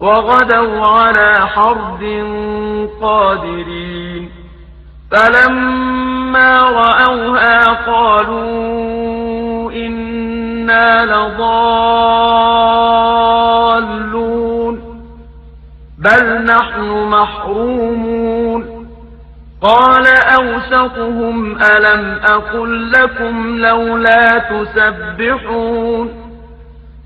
وغدوا على حرد قادرين. فلما رأوها قالوا إنا لضالون. بل نحن محرومون. قال أوسطهم ألم أقل لكم لولا تسبحون.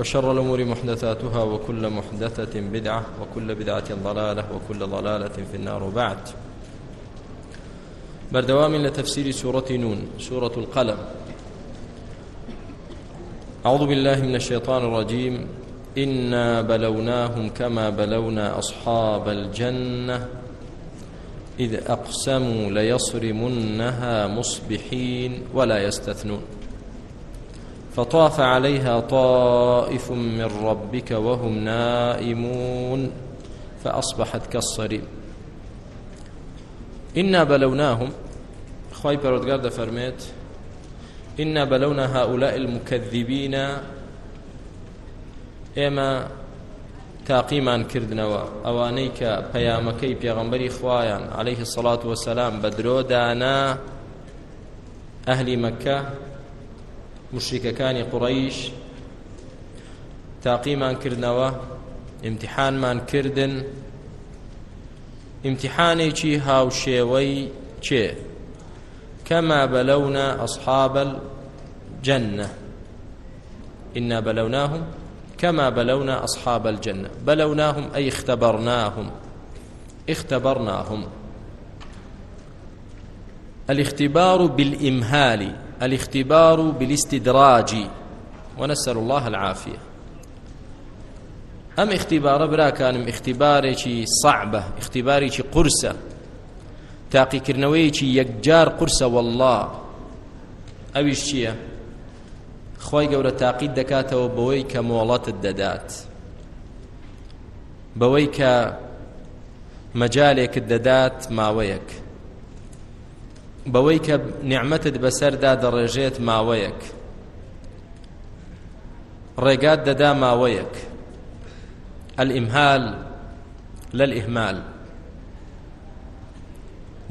وشر الأمور محدثاتها وكل محدثة بدعة وكل بدعة ضلالة وكل ضلالة في النار. بعد بردوام لتفسير سورة نون، سورة القلم. أعوذ بالله من الشيطان الرجيم. إنا بلوناهم كما بلونا أصحاب الجنة. إذ أقسموا ليصرمنها مصبحين ولا يستثنون. فطاف عليها طائف من ربك وهم نائمون فأصبحت كالصريم. إنا بلوناهم. خواهي بردقار دا فرميت إنا بلونا هؤلاء المكذبين. إما تاقيمان كردنوا. أوانيك بيامكي بيغمبري خوايان عليه الصلاة والسلام بدرو دانا أهل مكة مشركەکانی قڕەیش تاقیمان کردنەوە، امتحانمان کردن. امتحانێکی هاوشێوەی چێ؟ كما بلونا أصحاب الجنة إنا بلوناهم كما بلونا أصحاب الجنة بلوناهم أي اختبرناهم اختبرناهم الاختبار بالإمهال. الاختبار بالاستدراج. ونسأل الله العافية. أم اختبار برا كان اختباري صعبة اختباري قرصة. تاقي كرنوي يكجار قرصة، والله. أويش شيء خوي قورة تاقي دكاتة وبويك مولات الددات بويك مجالك الددات ماويك. بەوەی کە نیعممەتت بەسەردا دەڕێژێت ماوەیەک. ڕێگات دەدا ماوەیەک. الئیمهال لە الئیهمال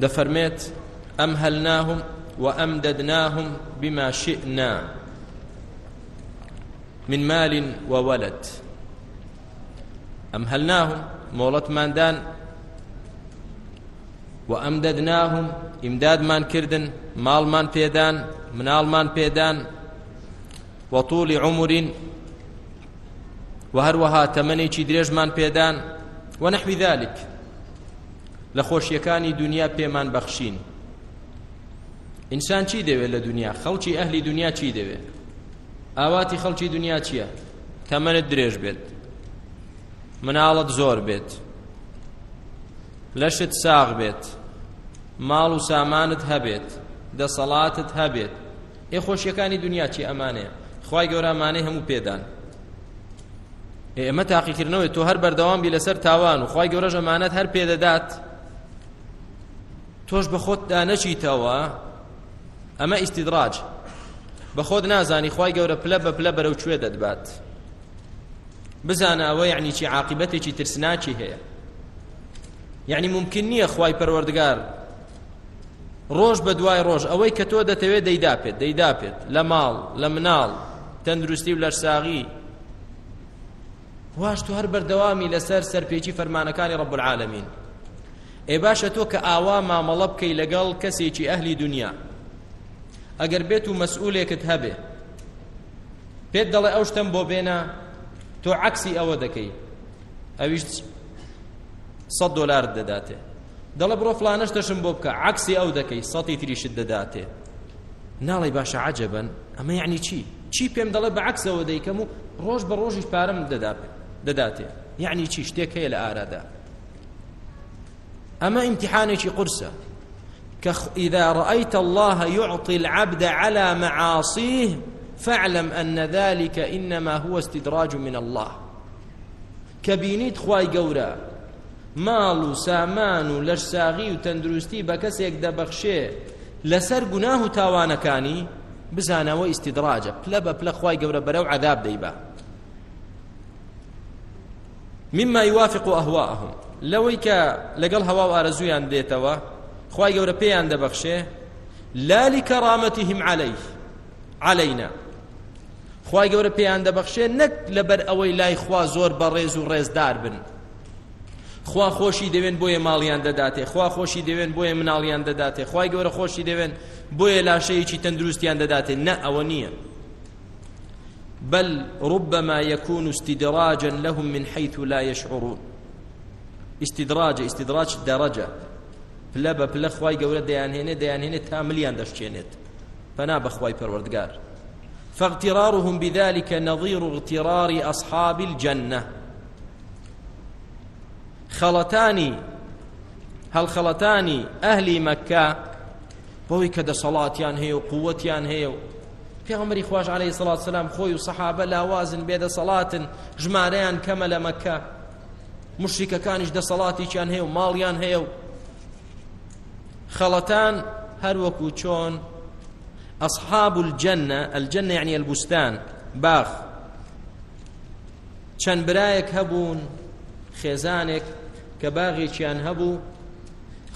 دەفەرمێت، ئەم هەلناهم ئەمهەلناهم وأمددناهم بما شئنا من مال وولد أمهلناهم مولت ماندان وأمددناهم إمداد مان كردن مال مان بيدان منال مان بيدان وطول عمر، وهروها تمني دريج مان بيدان ونحو ذلك. لخوش يكاني دنيا بيمان بخشين ئینسان چی دەوێت لە دنیا؟ خەڵکی ئەهلی دنیا چی دەوێت؟ ئاواتی خەڵکی دنیا چییە؟ تەمەنت درێژ بێت. مناڵت زۆر لەشت ساغ بێت. ماڵ و سامانت هەبێت. دەسەڵاتت هەبێت. ئێ خۆشیەکانی دنیا چی ئەمانەیە؟ خی گەورەمانەی هەموو پێدان. ئێمە تاقیکردنەوەی تۆ هەر بەردەوام بی لەسەر تاوان و خی گەورە ژەمانەت هەر پێدەدات. تۆش بە خۆت دانەچیتەوە، ئەمە ئیسیدراج بە خۆت نازانی خی گەورە پلە بە پلە بەرەو کوێ دەدبات بزانە ئەوە یعنی چی عاقبەتێکی ترسناچی هەیە. یعنی ممکن نییە خی پەروەردگار. ڕۆژ بە دوای ڕۆژ، ئەوەی کە تۆ دەتەوێت دەیدا پێت دەیدا پێت لە ماڵ، لە مناڵ، تەندروستی و لەرساغی واش تو هەر بەردەوامی لەسەر سەرپێکی فەرمانەکانی ڕب العالمین ئێ باشە تۆ کە ئاوا مامەڵە بکەی لەگەڵ کەسێکی ئەهلی دنیا. ئەگەر بێت و مەسئولێکت هەبێ. پێت دەڵێ ئەو شتم بۆ بێنە، تۆ عکسی ئەوە دەکەی. ئەویش سەد دلار دەداتێ دەڵێ بڕۆ فلانەشتەشم بۆ بکە عکسی ئەو دەکەی سەتی تریشت دەداتێ ناڵی باشە عجبن ئەمە یعنی چی چی پێم دەڵێ بە عکسەوە دەیکەم و ڕۆژ بە ڕۆژیش پارەم دەداتێ یعنی چی شتێک هەیە لە ئارادا ئەمە امتحانێکی قرسە إذا رأيت الله يعطي العبد على معاصيه فاعلم أن ذلك إنما هو استدراج من الله كبينيت خواي قورا مال و سامان و مالو سامانو لرساغي وتندرستي بكسيك دبخشي لسر قناه تاوانكاني بزانا واستدراجة بلبا بلا خواي قورا برو عذاب ديبا مما يوافق أهواءهم. لويك لقل هوا وارزويان ديتوا خواهي قورا بيان دبخشه لا لكرامتهم عليه، علينا. خواهي قورا بيان دبخشه نك لبر اوي لاي خواه زور برز و رز دار بن. خوا خوشی دوین بوی مالیان داداته خوا خوشی دوین بوی منالیان داداته خواهی گوره خوشی دوین بوی لاشهی چی تندرستیان داداته نه او بل ربما يكون استدراجا لهم من حيث لا يشعرون استدراج استدراج درجه. پلە بە پلە خی گەورە دەیانهێنێ دەیانهێنێت تا ملیان دەشتێنێت فنا بەخوای پەروەردگار فاغترارهم بذلك نظير اغترار أصحاب الجنة خلطاني هل خلطاني أهل مكة بوي كده صلاتيان هي وقوتيان هي في عمر إخواج عليه الصلاة والسلام خوي وصحابة لا وازن بيد صلاة جماريان كمل مكة مشركة كانش ده صلاتي كان هي وماليان هي خلطان هر وكوچون أصحاب الجنة الجنة يعني یعنی البستان باغ چەند برایەک هەبوون، خێزانێک کە باغێکیان هەبوو،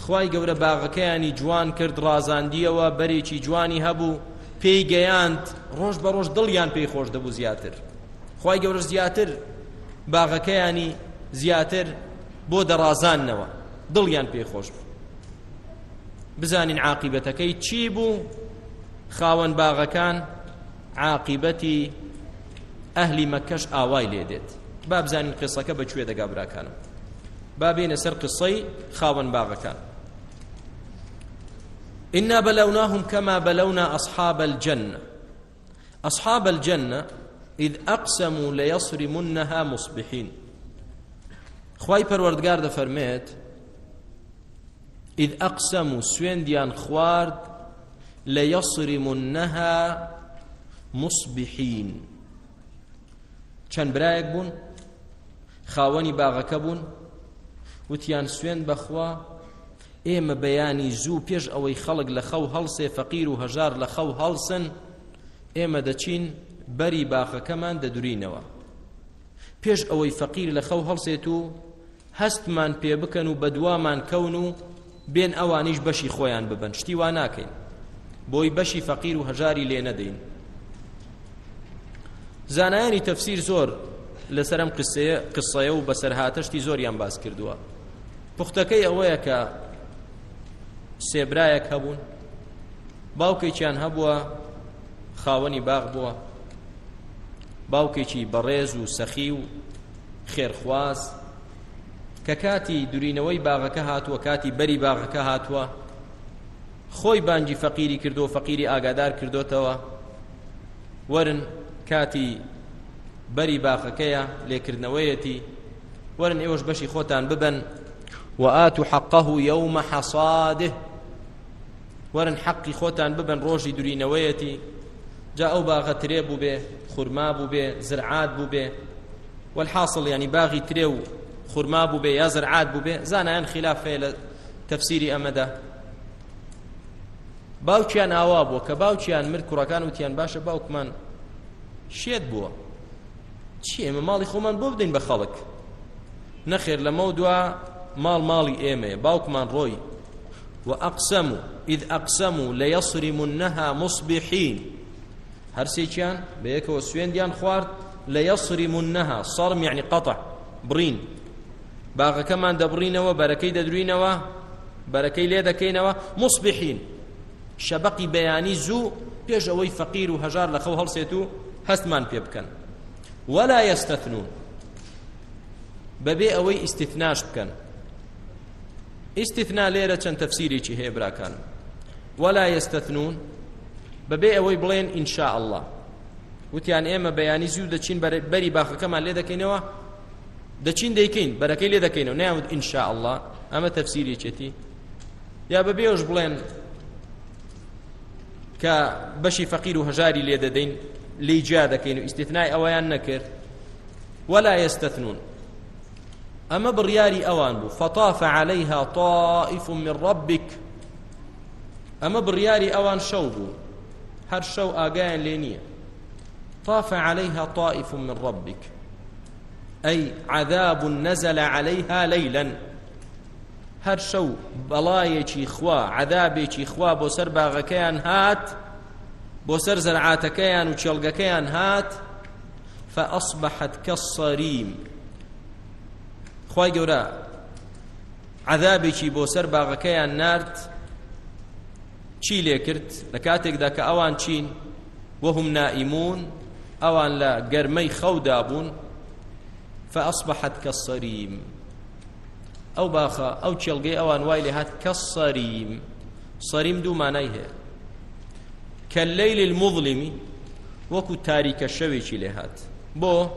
خی گەورە باغەکەیانی جوان کرد ڕازاندیەوە بەرێکی جوانی هەبوو، پێی گەیاند، ڕۆژ بە ڕۆژ دڵیان پێی خۆش دەبوو زیاتر. خی گەورە زیاتر، باغەکەیانی زیاتر بۆ دەڕازانەوە دڵیان پێی خۆش بوو. بزانین عاقبەتەکەی چی بوو؟ خاوەن باغەکان عاقبەتی ئەهلی مەکەش ئاوای لێ دێت. با بزانین قسەکە بەکوێ دەگا براکانم با بێنە سەر قسەی خاوەن باغەکان. إنا بلوناهم كما بلونا أصحاب الجنة. أصحاب الجنة إذ أقسموا ليصرمنها مصبحين. خواي پروردگار ده فرميت إذ أقسموا سوين ديان خوارد ليصرمنها مصبحين. چەند برایەک بوون؟ خاوەنی باغەکە بوون؟ وتیان سوێن بەخوا، ئێمە بەیانی زوو پێش ئەوەی خەڵک لە خەو هەڵسێ، فەقیر و هەژار لە خەو هەڵسن، ئێمە دەچین بەری باخەکەمان دەدورینەوە. پێش ئەوەی فەقیر لە خەو هەڵسێت و هەستمان پێ بکەن و بەدوامان کەون و بێن ئەوانیش بەشی خۆیان ببن شتی وا ناکەین. بۆی بەشی فەقیر و هەژاری لێ نەدەین. زانایانی تەفسیر زۆر لەسەرم قسەیە و بەسەرهاتەشتی زۆریان باس کردووە. پوختەکەی ئەوەیە کە سێبرایەک هەبوون، باوکێکیان هەبووە، خاوەنی باغ بووە. باوکێکی بەڕێز و سەخی و خێرخواز، کە کاتی دوورینەوەی باغەکە هاتووە، کاتی بەری باغەکە هاتووە. خۆی بانگی فەقیری کردو و فەقیری ئاگادار کردوتەوە. ورن کاتی بەری باخەکەیە لێکردنەوەیەتی. ورن ئێوەش بەشی خۆتان ببن وآتوا حقه يوم حصاده. ورن حقی خۆتان ببن ڕۆژی دوورینەوەیەتی جا ئەو باغە ترێ بوو بێ خورما زرعات بوو بێ والحاصل يعني باغی ترێ و خورما بوو بێ یا زرعات بوو بێ زانایان خلافەیە لە تەفسیری ئەمەدا باوکیان ئاوا بووە کە باوکیان مرد کوڕەکان وتیان باشە باوکمان شێت بووە چی؟ ئێمە ماڵی خۆمان بۆ بدەین بە خەڵک. نەخێر لەمە دووە ماڵ ماڵی ئێمە باوکمان ڕۆی وأقسموا إذ أقسموا ليصرمنها مصبحين هرسيكيان بيك وسوين ديان خوارد ليصرمنها صرم يعني قطع برين باغا كمان دبرينوا بركي ددرينوا بركي ليدا كينوا مصبحين شبقي بياني زو بيج اوي فقير وهجار لخو هلسيتو هستمان بيبكن ولا يستثنون ببي اوي استثناش بكن استثناء ليرة تفسيري شي هي براكان ولا يستثنون. ببي اوي بلين ان شاء الله وتيان اما بياني زو دچين بري باخ كما ليدا كينوا دچين ديكين بركي ليدا كينوا نعم ان شاء الله اما تفسيري چتي يا ببي اوش بلين كبشي فقير وهجاري ليدا دين لي جادا كينو استثناء اويان نكر ولا يستثنون. أما برياري أوان بو، فطاف عليها طائف من ربك. أما برياري أوان شو بو، هر شو آقاين لينية. طاف عليها طائف من ربك. أي عذاب نزل عليها ليلا. هر شو بلايكي خوا، عذابيكي خوا، بو سر باغكيان هات، بو سر زرعاتكيان وشلقكيان هات، فأصبحت كالصريم. خی گەورە. عذابێکی بۆ سەر باغەکەیان نرد چی لێ کرد؟ لە کاتێکدا کە ئەوان چین، وهم نائیمون، ئەوان لە گەرمەی خەودا بوون، فأصبحت كالصريم. أو باخا أو تشلقي أوان وايلي هات كالصريم. صريم دو معنيه كالليل المظلم وكو تاريك الشويشي لهات بو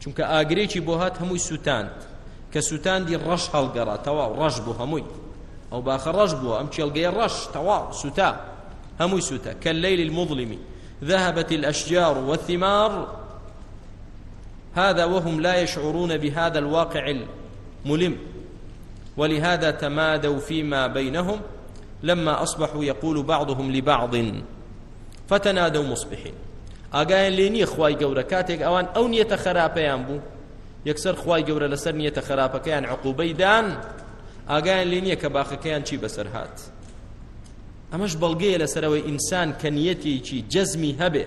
چونکە ئاگرێکی بۆ هات هەمووی سووتاند کە سووتاندی ڕەش هەڵگەڕا، تەواو، ڕەش بوو هەمووی. ئەو باخە ڕەش بووە، ئەم چێلگەی ڕەش، تەواو سوتا هەمووی سوتا كالليل المظلم ذهبت الأشجار والثمار. هذا وهم لا يشعرون بهذا الواقع الملم. ولهذا تمادوا فيما بينهم لما أصبحوا يقول بعضهم لبعض. فتنادوا مصبحين. ئاگایان لێ نییە خی گەورە کاتێک ئەوان ئەو نیەتە یەکسەر خی گەورە لەسەر نیەتە خراپەکەیان عقوبەی دان ئاگایان لێ نییە کە باخەکەیان چی بەسەر هات. ئەمەش بەڵگەیە لەسەرەوەی ئینسان کە نیەتێکی جەزمی هەبێ.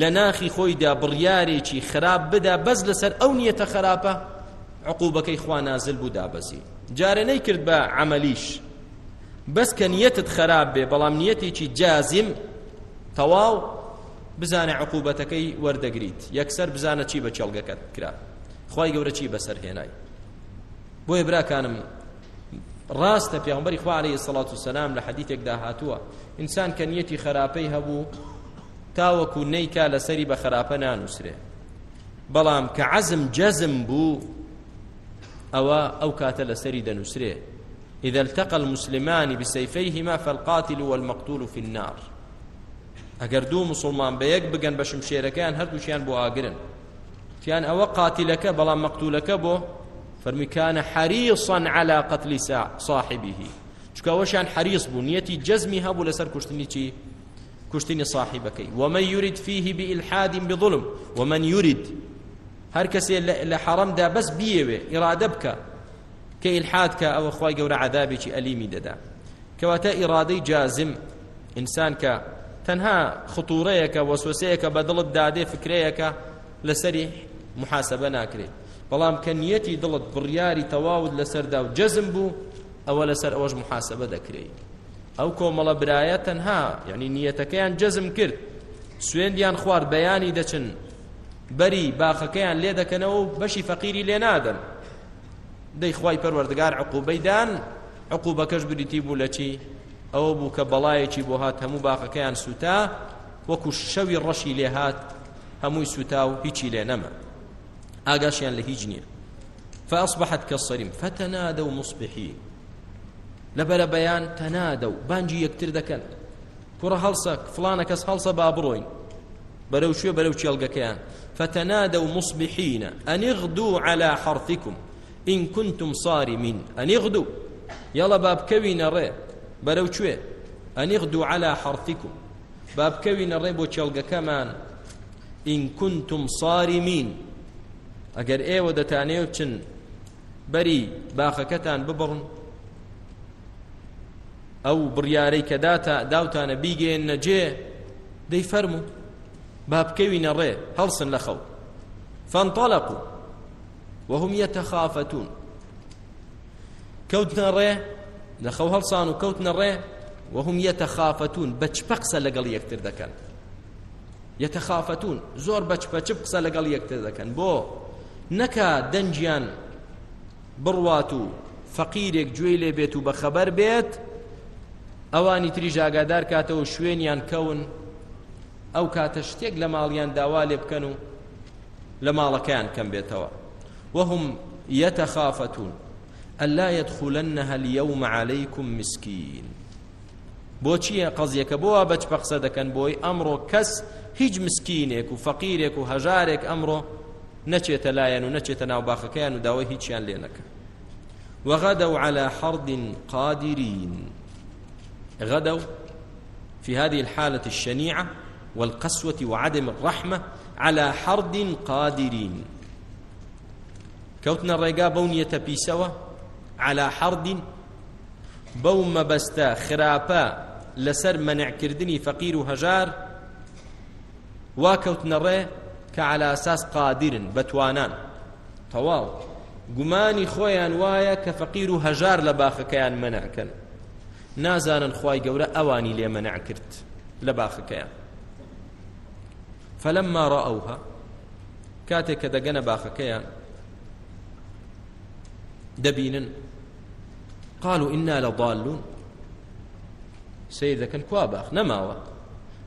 لە ناخی خۆیدا بڕیارێکی خراپ بدا بەس لەسەر ئەو نیەتە خراپە، عقوبەکەی خوا نازل بوو دابەزی. جارە نەیکرد بە عملیش. بەس کە نیەتت خراپ بێ، بەڵام نیەتێکی جازم تەواو بزانە عقوبەتەکەی وەردەگریت. یەکسەر بزانە چی بە چێڵگەکەت کرا. خی گەورە چی بەسەر هێنای؟ بۆیە براکانم ڕاستە پیامبەری خوارەی سەڵات و سەسلام لە حەدیتێکدا هاتووە ئینسان کە نیەتی خراپەی هەبوو، تاوەکو نەیکا لەسەری بە خراپە نانووسرێ. بەڵام کە عزم جەزم بوو، ئەوە ئەو کاتە لەسەری دەنووسرێ. إذا التقى المسلمان بسيفيهما فالقاتل والمقتول في النار. ئەگەر دوو مسلمان بە یەک بگەن بە شمشێرەکەیان، هەردووشیان بۆ ئاگرن تیان ئەوە قاتیلەکە بەڵام مەقتولەکە بۆ فەرمیکانە حەریصا على قتل صاحبه. چکەوەشیان حەریص بوو نیەتی جەزمی هەبوو لەسەر کوشتنی چی كشتني صاحبك ومن يرد فيه بإلحاد بظلم، ومن يرد. هر كسي لحرم دا بس بيوي إرادة بك. كإلحاد كا، أو أخوي قول عذابي أليمي ددا كواتا إرادي جازم. إنسان كا، تنها خطوريك وسوسيك بدل الدادي فكريك لسري محاسبة ناكري بەڵام کە نیەتی دڵت بڕیاری تەواوت لەسەردا و جەزم بوو، ئەوە لەسەر ئەوەش محاسبە دەکرێت ئەو کۆمەڵە برایە تەنها یعنی نیەتەکەیان جەزم کرد. سوێندیان خوارد بەیانی دەچن. بەری باخەکەیان لێ دەکەنەوە و بەشی فەقیری لێ نادەن. دەی خی پەروەردگار عقوبەیدان عقوبەکەش بریتی بوو لە چی؟ ئەوە بوو کە بەڵایەکی بۆ هات هەموو باخەکەیان سوتا، وەکو شەوی ڕەشی لێ هات، هەمووی سوتا و هیچی لێ نەمە ئاگاشیان لە هیچ فأصبحت كالصريم، فتنادوا مصبحين. لبر بيان تنادوا، بانجي يكتر دكن كرة هلسك فلانة كس هلسة بابروين. بلو شو، بلو شيلقا كيان. فتنادوا مصبحين، أن اغدوا على حرثكم، إن كنتم صارمين. أن اغدوا. يلا باب كوين الري، بلو شو أن اغدوا على حرثكم. باب كوين الري بو شيلقا كمان. إن كنتم صارمين. ئەگەر ئێوە دەتانێ و چن بەری باخەکەتان ببڕن ئەو بڕیارەی کە داتا داوتانە بیگەێن نەجێ دەی فەرمو با بکەوینە ڕێ هەڵسن لە خەو فانطلقوا وهم يتخافتون كوتنا ڕێ لە خەو هەڵسان و کەوتنە ڕێ وهم يتخافتون بەچپە قسە لەگەڵ یەکتر دەکەن يتخافتون زۆر بەچپە چپ قسە لەگەڵ یەکتر دەکەن بۆ نەکا دەنجیان بڕوات و فەقیرێک گوێی لێ بێت و بەخەبەر بێت، ئەوانی تری ژاگادار کاتەوە شوێنیان کەون، ئەو کاتە شتێک لە ماڵیان داوا لێ بکەن و لە ماڵەکەیان کەم بێتەوە. وهم يتخافتون ألا يدخلنها اليوم عليكم مسكين بۆچیە قەزیەکە؟ بۆە بەچ بەقسە دەکەن بۆی ئەمڕۆ کەس هیچ مسکینێک و فەقیرێک و هەژارێک ئەمڕۆ نەچێتە لایەن و نەچێتە ناو باخەکەیان و داوای هیچیان لێ نەکە. وغدوا على حرد قادرين. غدوا في هذه الحالة الشنيعة والقسوة وعدم الرحمة على حرد قادرين. كوتنا الرقا بونية بيسوة على حرد بوم بستا خرابا لسر منع كردني فقير وهجار. واكوتنا الرقا كعلى أساس قادر بتوانان. طواو گومانی خۆیان وایە کە فەقیر و هەژار لە باخەکەیان منعکەن. نازانن خی گەورە ئەوانی لێ منع کرد لە باخەکەیان. فلما رأوها كاتك دقنا باخكيان دبينا قالوا إنا لضالون. سيدة كان كواباخ نماوة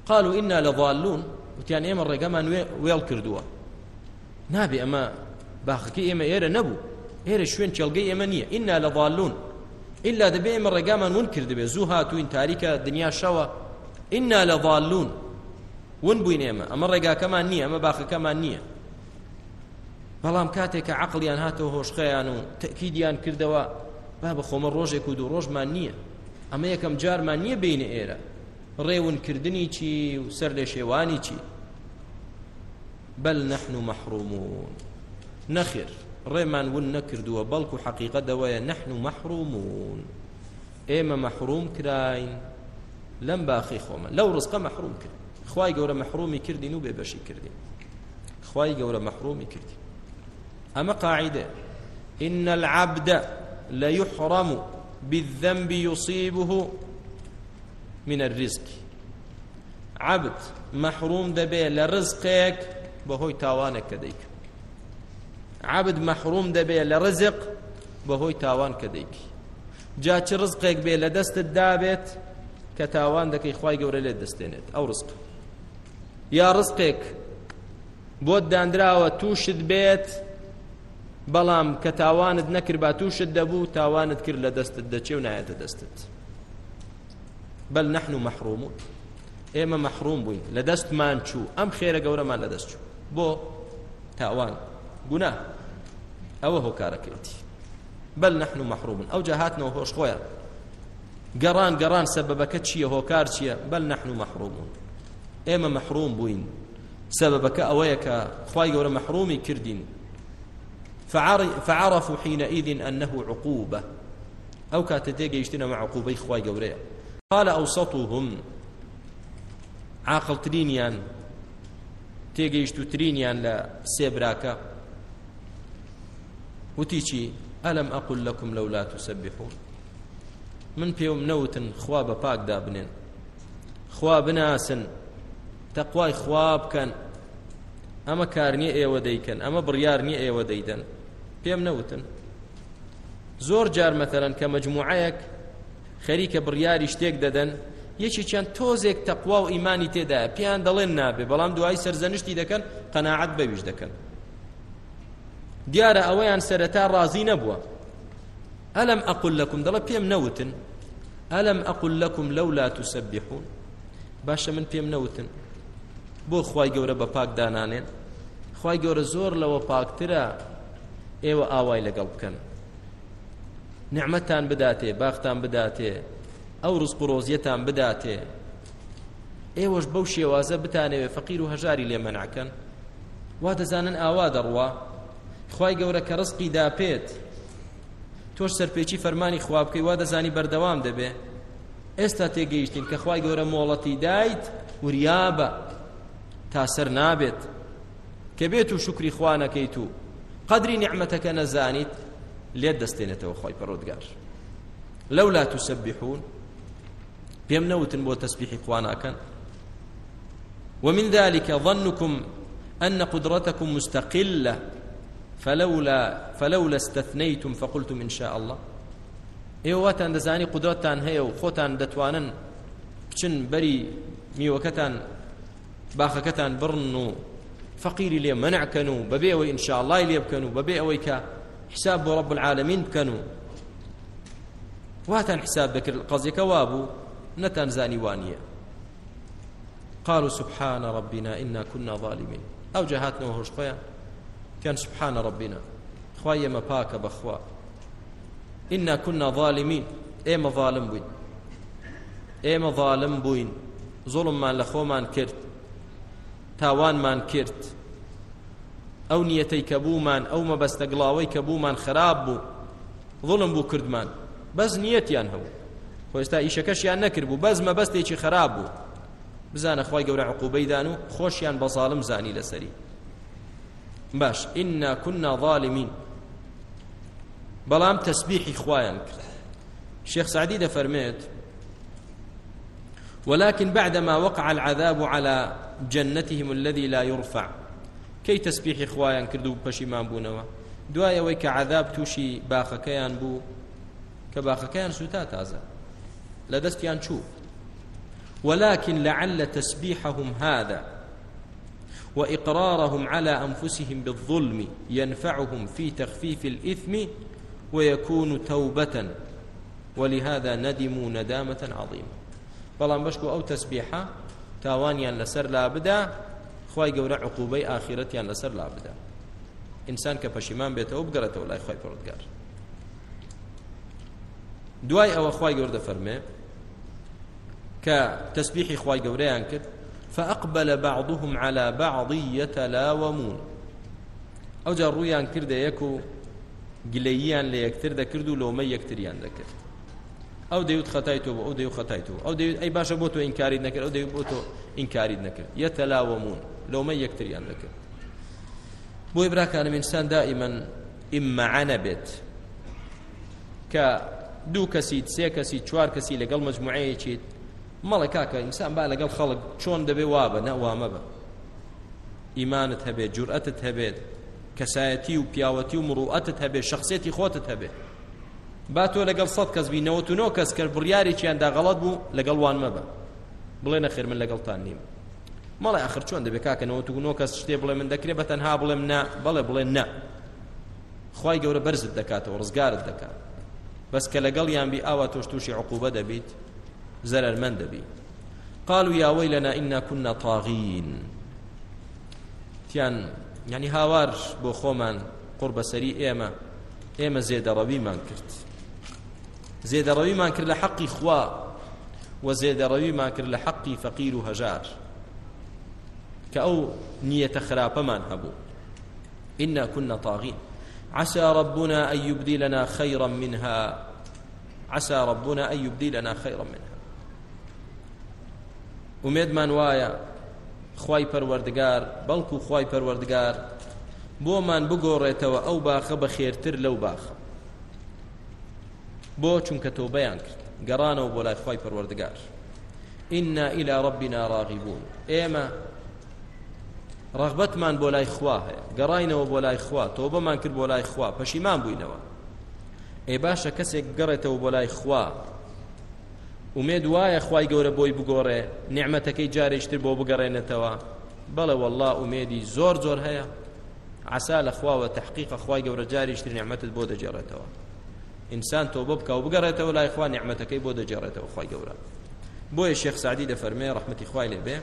قالوا إنا لضالون. وتیان ئێمە ڕێگەمان وێڵ کردووە نابێ ئەمە باخەکە ئێمە ئێرە نەبوو ئێرە شوێن چێلگەی ئێمە نییە ئیننا لە ضالون إلا دەبێ ئێمە ڕێگامان ون کردبێ زوو هاتوین تاریکە دنیا شەوە ئیننا لە ضالون ون بووین ئێمە ئەمە ڕێگاکەمان نییە ئەمە باخەکەمان نییە بەڵام کاتێک کە عقلیان هاتەوە هۆشخەیان و تەکیدیان کردەوە با بە خۆمە ڕۆژێک و دوو ڕۆژمان نییە ئەمە یەکەم جارمان نییە بینە ئێرە ڕێون کردنی چی و سەر لێ شێوانی چی؟ بل نحن محرومون. نخر ڕێمان ون نەکردووە، بەڵکو حقیقە دەوەیە نحن محرومون. ئێمە محروم کراین لەم باخی خۆمە. لەو ڕزقە محروم کرد. خی گەورە محرومی کردین و بێبەشی کردین. خی گەورە محرومی کردی ئەمە قاعدە. إن العبد ليحرم بالذنب يصيبه من الرزق. عبد محروم دبي لرزقك بهوي تاوانك كديك عبد محروم دبي لرزق بهوي تاوان كديك جات رزقك بي لدست الدابت كتاوان دك إخوائي قوري لدستينت أو رزق. يا رزقك بود داندراوە تووشت بێت، بەڵام کە تاوانت نەکرد با تووشت دەبوو، تاوانت کرد لە دەستت دەچێ و نایەتە دەستت. بل نحن محرومون. ئێمە محروم بووین لە دەستمان چوو ئەم خێرە گەورەمان لە دەست چوو بۆ تاوان. گونا ئەوە هۆکارەکەێتی بل نحن محرومون. ئەو جاهاتنەوە هۆش خۆیان گەڕان گەڕان سەبەبەکە چییە هۆکار چییە بل نحن محرومون. ئێمە مەحروم بووین سببەکە ئەوەیە کە خی گەورە مەحرومی کردین. فعرفوا حينئذ أنه عقوبة أو كاتتيجي يشتنا مع عقوبي خواي قوريا قال أوسطهم. عاقل ترينيان تيجي ترينيان لا سيبراكا. وتيجي، ألم أقل لكم لولا تسبحون؟ من بيوم نوتن خواب باك دابنين. خواب ناسن. تقواي خواب كان. ئەمە کار نییە ئێوە دەیکەن ئەمە بڕیار نییە ئێوە دەیدەن پێم نەوتن زۆر جار مەتەرەن کە مەجموعەیەک خەریکە بڕیاری شتێک دەدەن، یەکی چەند تۆزێک تەقوا و ئیمانی تێدایە پێیان دەڵێن نابێ، بەڵام دوای سەرزەنشتی دەکەن قەناعەت بەویش دەکەن. دیارە ئەوەیان سەرەتا ڕازی نەبووە. ئەلم ئەقل لەکم دەڵە پێم نەوتن. ئەلم ئەقل لەکم لەولا تسبحون. باشە من پێم نەوتن. بۆ خی گەورە بە پاک دانانێن. خی گەورە زۆر لەوە پاکترە، ئێوە ئاوای لەگەڵ بکەن. نعممەتان بداتێ باختان بداتێ ئەو ڕست ڕۆزیەتان بداتێ ئێوەش بەو شێوازە بتانەوێ فەقیر و هەژاری لێ منعکەن وا دەزانن ئاوا دەڕوا. خی گەورە کە ڕستقی داپێت. تۆش سەرپێکی فەرمانی خواب بکەی وا دەزانی بەردەوام دەبێ. ئێستا تێگەیشتین کە خی گەورە مۆڵەتی دایت وریابە تا سەر نابێت. کە بێت و شکری خوانەکەیت و قدری نعمەتەکە نەزانیت. لێت دەستێنێتەوە خۆی پەڕۆدگار لەولا تسبحون، پێم نەوتن بۆ تەسبیحی خواناکەن ومن ذلك ظنكم أن قدرتكم مستقلة، فلولا فلولا استثنيتم فقلتم إن شاء الله. ئێوەتان دەزانی قدرتان هەیە و خۆتان دەتوانن بچن بەری میوەکەتان، باخەکەتان بڕن و فەقیری لێ منعکەن و بەبێ ئەوەی ئینشاءڵای لێ بکەن و بەبێ ئەوەی کە حساب بۆ ڕب العالمین بکەن و واتان حساب دەکرد قەزیەکە وابوو نەتان زانی وانیە قالوا سبحان ربنا إنا كنا ظالمين. أو جهاتنا وهوش خويا كان سبحان ربنا. خويا ما باك بخوا. إنا كنا ظالمين. إيما ظالم بوين؟ إيما ظالم بوين؟ ظلم ما لخو ما كرت تاوانمان کرد ئەو نیەتەی کە بوومان، ئەو مەبەستە گڵاوەی کە بوومان خراپ بوو ظڵم بوو کردمان بەس نیەتیان هەبوو. خۆستا ئیشەکەشیان نەکرد بوو بەس مەبەستێکی خراپ بوو. بزانە خی گەورە عقوبەیدان و خۆشیان بە ساڵم زانی لەسەری. باش ئنا كنا ظالمين. بەڵام تەسبیحی خوایان کرد. شێخ سعدی دەفەرمێت ولكن بعدما وقع العذاب على جنتهم الذي لا يرفع. كي تسبيح إخوايا كردو بشيمان بونوا دوايا ويك عذاب توشي باخكيان بو كباخكيان سوتات هذا لدستيان شو ولكن لعل تسبيحهم هذا وإقرارهم على أنفسهم بالظلم ينفعهم في تخفيف الإثم ويكون توبة ولهذا ندموا ندامة عظيمة بەڵام بەشک و ئەو تەسبیحە تاوانیان لەسەر لا بدا خی گەورە عقوبەی ئاخرەتیان لەسەر لا بدا. ئینسان کە پەشیمان بێتەوە بگەڕێتەوە لای خی پڕودگار دوای ئەوە خی گەوردە فەرمێ کە تەسبیحی خی گەورەیان کرد، فأقبل بعضهم على بعض يتلاومون. أو جا رويان كرد يكو قليان ليكتر دا كردو لو ما يكتريان دا كرد او ديوت خطايتو او ديو خطايتو او ديو اي باشا بوتو انكاري نكر او ديو بوتو انكاري نكر يتلاومون لو ما يكتري ان نكر بو ابرا كان الانسان دائما اما عنبت ك دو كسي سي كسي چوار كسي لقل مجموعه چيت ملكا كا انسان با لقل خلق. چون دبي وابا، نا وامبا ايمانت هبه جرأتت هبه كسايتي وبياوتي ومروءتت هبه شخصيتي خوتت هبه با تۆ لەگەڵ سەد کەس بی نەوە و نۆ کەس کرد بڕیارێکیاندا غەڵەت بوو وان مەبە بڵێ نەخێر من لەگەڵتان نیم مەڵی آخر چۆن دەبێت کاکەنەوە و نۆ کەس شتێ بڵێ من دەکرێت بە تەنها بڵێم نا بڵێ بڵێ نا خی گەورە بەرزت دەکاتەوە ڕزگارت دەکات بەس کە لەگەڵ یان بی ئاوا تۆش تووشی عقوبە دەبیت زەرەرمەند دەبی قالوا يا ويلنا إنا كنا طاغين تيان يعني هاوار بو خومان قرب سري إيما إيما زيد ربي من كرت زێدەڕەوی مان کرد لە حەقی خوا و زێدەڕەوی مان کرد لە حەقی فەقیر كأو نية خرابة من هبو. إنا كنا طاغين. عسى ربنا أن يبدلنا خيرا منها. عسى ربنا أن يبدلنا خيرا منها. ومید من وایا خوای پروردگار بلکو خوای پروردگار بۆ من بگۆڕێتەوە ئەو باخە بە خێرتر لەو باخە بۆ چونکە تۆ بەیان کرد، گەڕانەوە بۆ لای خی پەروەردگار ئنا إلى ربنا راغبون. ئێمە ڕغبەتمان بۆ لای خوا هەیە. گەڕینەوە بۆ لای خوا تۆ بەمان کرد بۆ لای خوا، پەشیمان بووینەوە. ئێ باشە، کەسێک گەڕێتەوە بۆ لای خوا. ومێد وایە خی گەورە بۆی بگۆڕێ نعممەتەکەی جارێشتر بۆ بگەڕێنێتەوە. بەڵێ والله ومێدی زۆر زۆر هەیە. عسا لە خواوە تحقیق خی گەورە جاریشتر نعممەتت بۆ دەجێڕێتەوە. ئینسان تۆ بۆ بکە و بگەڕێتەوە لای خوا نعممەتەکەی بۆ دەجێڕێتەوە خی گەورە. بۆیە شێخ سعدی دەفەرمێ ڕحمەتی خوای لێ بێ.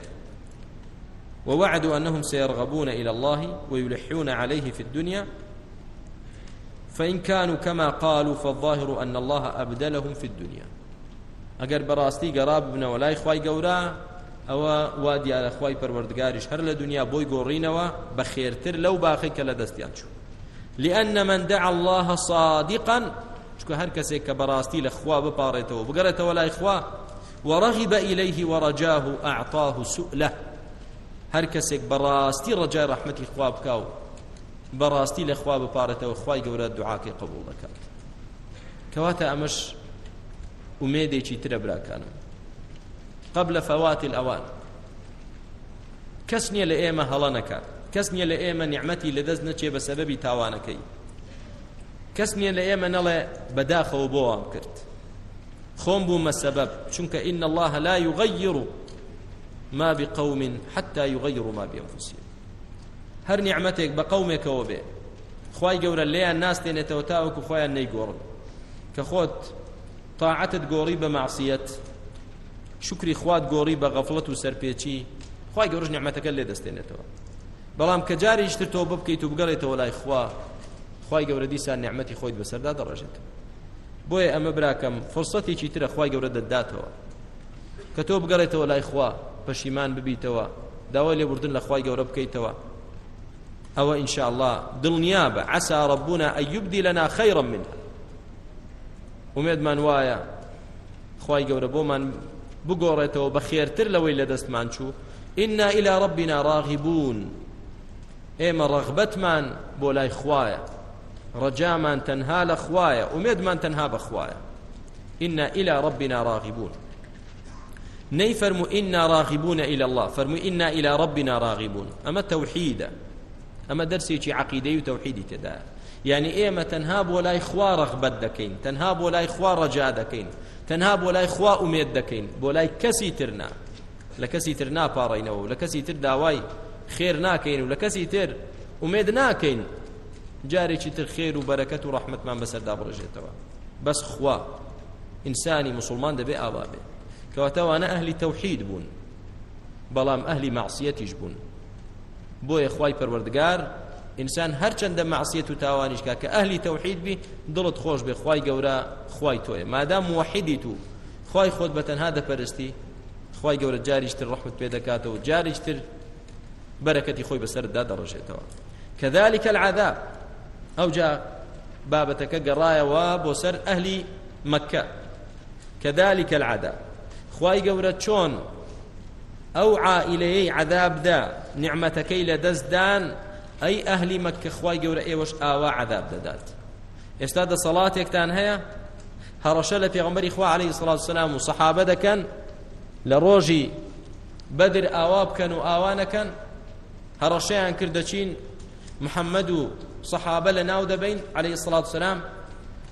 ووعدوا أنهم سيرغبون إلى الله ويلحون عليه في الدنيا. فإن كانوا كما قالوا فالظاهر أن الله أبدلهم في الدنيا. أقر براستي قراب بنا ولا إخواي قورا أو وادي على إخواي پروردگارش هر لدنيا بوي قورينوا بخيرتر لو باقي كلا دستيانشو لأن من دعا الله صادقا شكو هر كسي كبراستي لأخوا بباريتو بقريتو ولا إخوا ورغب إليه ورجاه أعطاه سؤله. هر کەسێک بەڕاستی ڕجای ڕحمەتی خوا بکە و بەڕاستی لە خوا بپارێتەوە خی گەورە دوعاکەی قبول دەکات کەواتە ئەمەش ومێدێکی ترە براکانم. قبل فوات الأوان. کەس نییە لە ئێمە هەڵە نەکات کەس نییە لە ئێمە نیعممەتی لە دەست نەچێ بە سەبەبی تاوانەکەی. کەس نییە لە ئێمە نەڵێ بەداخەوە بۆوام کرد. خۆم بوومە سەبەب، چونکە ئین الله لا يغير ما بقوم حتى يغيروا ما بأنفسهم. هر نعمتك بقومك وبه. خواي جورا ليا الناس تنتو تاوك خويا نيغور كخوت طاعتت غوري بمعصيه شكري خوات غوري بغفلت وسربيتي خواي جورج نعمتك اللي دستنتو بلام كجاري اشترتو ببكي تبقريتو ولا اخوا خواي جورا دي سان نعمتي خويت بسردا درجت بوي اما براكم فرصتي چي ترى خواي جورا دداتو. كتب قريتو ولا اخوا پشیمان ببیتەوە. داوای لێبوردن لە خی گەورە بکەیتەوە. ئەوە ئینشاء الله دڵنیا بە. عسا ڕبوونا ئەیوبدی لەنا خەیڕم من ومێدمان وایە خی گەورە بۆمان بگۆڕێتەوە بە خێرتر لەوەی لە دەستمان چوو. ئنا إلى ربنا راغبون. ئێمە ڕغبەتمان بۆ لای خوایە. ڕجامان تەنها لە خوایە. ومێدمان تەنها بەخوایە إنا إلى ربنا راغبون. ني فرمو إنا راغبون إلى الله. فرمو إنا إلى ربنا راغبون. أما توحيد أما درسي عقيدة وتوحيد تدا يعني إيما تنهاب ولا إخوة رغبت دكين تنهاب ولا إخوة رجاء دكين تنهاب ولا إخوة أميد دكين ولا كسي ترنا. لكسي ترنا بارينو لكسي تر داواي خير ناكين ولكسي تر أميد ناكين. جاري تر خير وبركة ورحمة من بسر دابرجتوا بس خوا، إنساني مسلمان دبي آبابي. كواتوانا أهل توحيد بون بلام أهل معصية جبون بو إخواي پروردگار إنسان هر چند معصية تاوانش كا كأهل توحيد بي دلت خوش بخواي قورا خواي توي ما دام موحدي تو خواي خود بتن هذا پرستي خواي قورا جاريشتر رحمة بيدكاتو جاريشتر بركتي خوي بسر دا درجتو كذلك العذاب أو جاء بابتك قرايا وابو سر أهل مكة كذلك العذاب خواي گەورە چۆن؟ ئەو عائلەیەی عذابدا نعمەتەکەی لە دەستدان، ئەی ئەهلی مەکە خواي گەورە ئێوەش ئاوا عذاب دەدات. ئێستا دەسەڵاتێکتان هەیە؟ هەڕەشە لە پێغەمبەری خوا عليه الصلاة والسلام و صحابە دەکەن، لە ڕۆژی بەدر ئاوا بکەن و ئاوانەکەن هەڕەشەیان کردەچین محەممەد و صحابە لە ناو دەبین عليه الصلاة والسلام،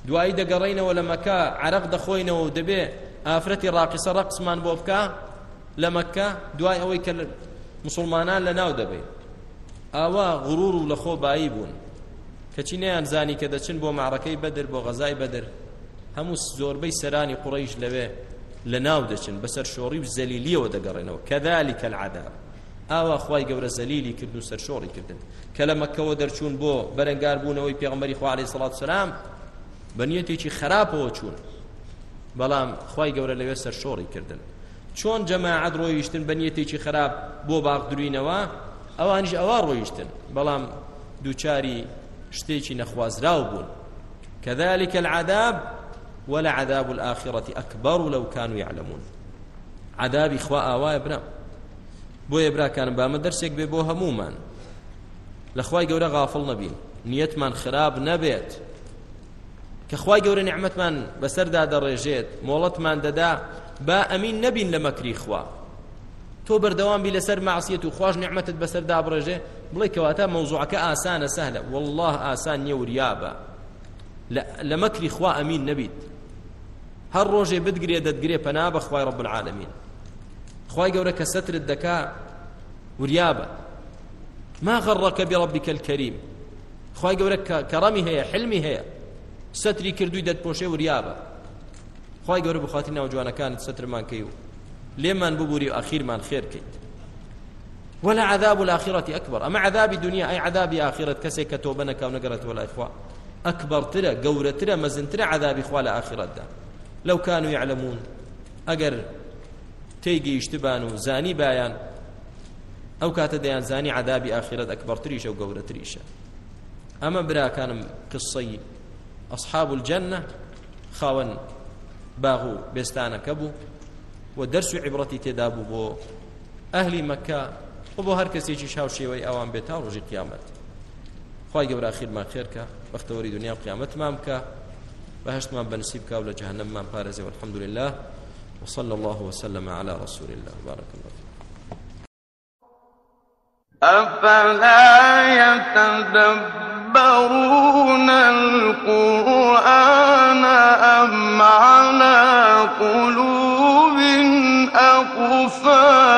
دوایی دەگەڕینەوە لە مەکە، عرق دەخۆینەوە و دەبێ ئافرەتی ڕاقیسە ڕقسمان بۆ بکە لە مەکە دوای ئەوەی کە مسلمانان لە ناو دەبێت. ئاوا غرور و لە خۆ بایی بوون. کەچی نەیان زانی کە دەچن بۆ معڕەکەی بەدر، بۆ غەزای بەدر. هەموو زۆربەی سەرانی قوڕیش لەوێ لە ناو دەچن، بەسەر شۆڕی و زەلیلیەوە دەگەڕێنەوە. کەذلك العذاب. ئاوا خوای گەورە زەلیلی کرد و سەر شۆڕی کردن. کە لە مەکەوە دەرچوون بۆ بەرەنگار بوونەوەی پێغمبەری خوا عەلەیهی سەڵات سەلام بەنیەتێکی خراپەوە چوون. بەڵام خی گەورە لەوێ سەر شۆڕی کردن. چۆن جەماعەت ڕۆیشتن بە نیەتێکی خراپ بۆ باغ دروینەوە ئەوانیش ئەوە ڕۆیشتن. بەڵام دووچاری شتێکی نەخوازراو بوون. كذلك العذاب ولا عذاب الآخرة أكبر لو كانوا يعلمون. عذاب إخواء آواء برام بۆ ێبراکانم بامە دەرسێک بێ بۆ هەمومان. لەخوای گەورە غافڵ نەبین. نیەتمان خراب نەبێت. کە خوای گەورە نعممەتمان بەسەردا دەڕێژێت، مۆڵەتمان دەدا با ئەمین نەبین لە مەکری خوا. تۆ بەردەوام بی لەسەر معسیەت و خوۆش نعممەتت بەسەردا بڕێژێ، بڵێ کەواتە مەوزوعەکە ئاسانە سەهلە. والله ئاسان نییە وریابە لە مەکری خوا ئەمین نەبیت. هەر ڕۆژێ بتگرێ دەتگرێ پەنا بە خوای ڕب العالمین خوای گەورە کە سەترت دەکا وریابە ما غەڕەکە بڕبیکە الکەریم خوای گەورە کەڕەمی هەیە، حلمی هەیە. ستری کردوی دت پوشه کردووی دەتپۆشێ وریابە خی گەورە بخاتی ناوجوانەکانت سترمان کەی و لێمان ببووری و ئاخیرمان خێرکەیت ولا عذاب الآخرة أكبر. أما عذاب الدنيا، أي عذاب آخرة كسي كتوبنا كاو نقرت ولا إخوة. أكبر ترى قورة ترى مزن ترى عذاب إخوة آخرة دا. لو كانوا يعلمون. أجر تيجي اشتبانوا زاني بايان أو كاتديان زاني عذاب آخرة أكبر تريشة وقورة تريشة أما برا كان قصي أصحاب الجنة خاون باغو بستانا كبو ودرس عبرتي تدابو بو أهل مكة وبو هر كسي شاو شيوي أوان بيتا رجي قيامت خواهي قبر أخير ما خيرك واختوري دنيا وقيامت مامك بهشت ما بنسيبك ولا جهنم ما بارزي والحمد لله وصلى الله وسلم على رسول الله. بارك الله فيك أفلا يتدبر يتدبرون القرآن أم على قلوب أقفالها